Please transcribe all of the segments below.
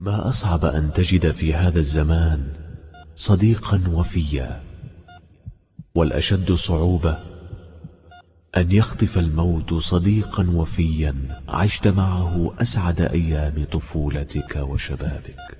ما أصعب أن تجد في هذا الزمان صديقا وفيا والأشد صعوبة أن يخطف الموت صديقا وفيا عشت معه أسعد أيام طفولتك وشبابك.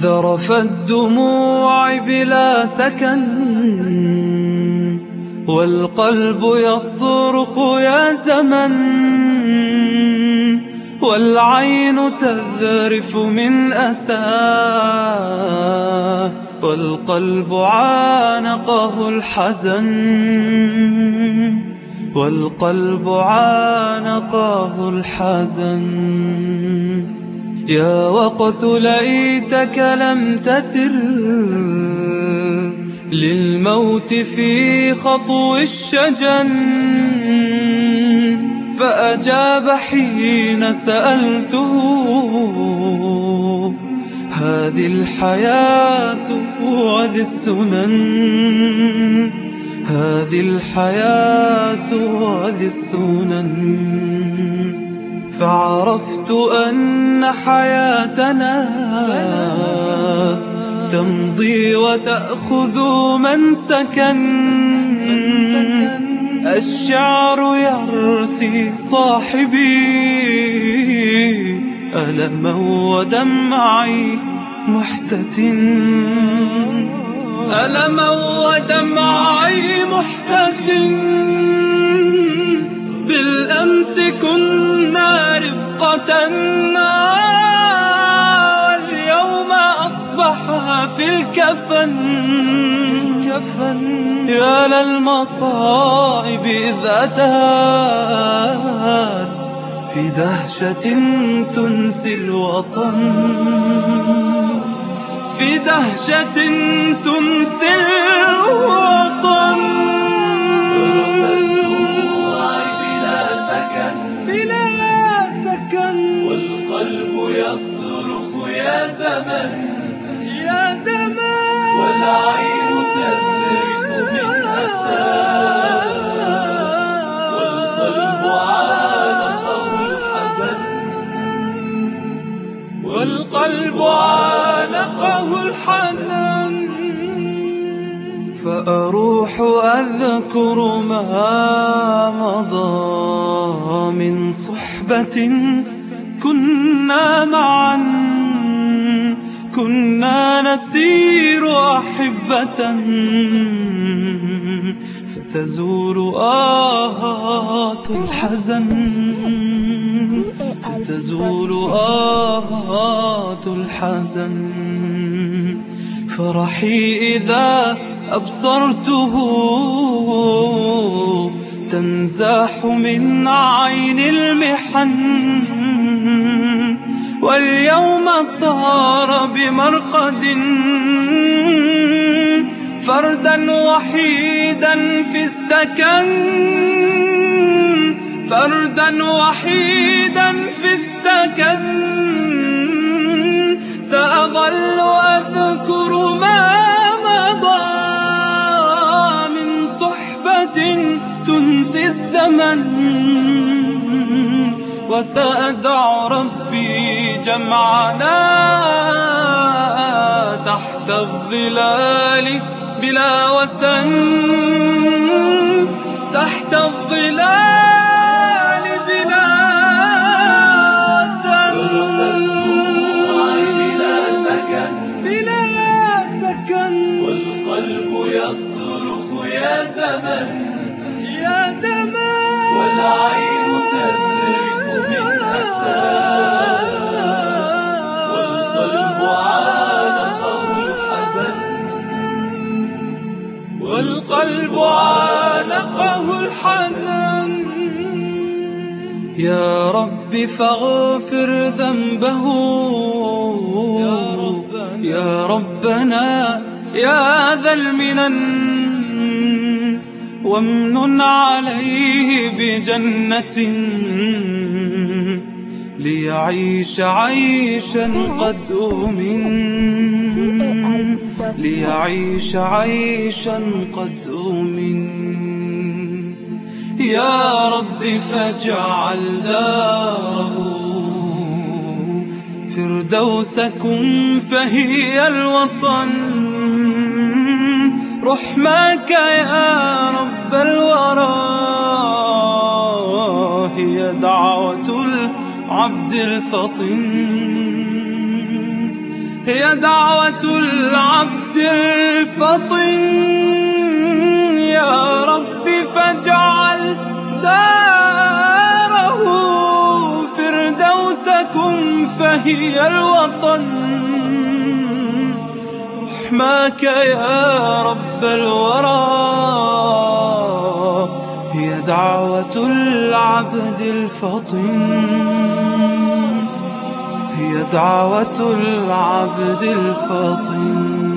ذرف الدموع بلا سكن والقلب يصرخ يا زمن والعين تذرف من أساه والقلب عانقه الحزن والقلب عانقه الحزن يا وقت ليتك لم تسر للموت في خطو الشجن. فأجاب حين سألته هذه الحياة وذي السنن. هذه الحياة وذي السنن. فعرفت أن حياتنا تمضي وتأخذ من سكن. الشعر يرثي صاحبي ألما ودمعي محتتن ألما ودمعي محتتن كفن يا للمصائب إذا أتت في دهشة تنسي الوطن. في دهشة تنسي الوطن. زمن يا والقلب عانقه الحزن فأروح أذكر ما مضى من صحبة كنا معا كنا نسير أحبة فتزول آهات الحزن. فتزول آهات الحزن. فرحي إذا أبصرته تنزاح من عين المحن. واليوم صار بمرقد. فردا وحيدا في السكن. فردا وحيدا في السكن سأظل أذكر ما مضى من صحبة تنسي الزمن وسأدع ربي جمعنا تحت الظلال بلا وثن تحت الظلال يا زمن يا زمن. والعين تذرف والقلب عانقه الحزن والقلب عانقه الحزن يا رب فاغفر ذنبه. يا ربنا يا ذا المنن. وامنن عليه بجنة ليعيش عيشا قد أؤمن ليعيش عيشا قد أؤمن يا رب فاجعل داره فردوسكم فهي الوطن. رحمك يا رب الورى هي دعوة العبد الفطن. هي دعوة العبد الفطن. يا رب فاجعل داره فردوسكم فهي الوطن. رحماك يا رب الورى هي دعوة العبد الفطن هي دعوة العبد الفطن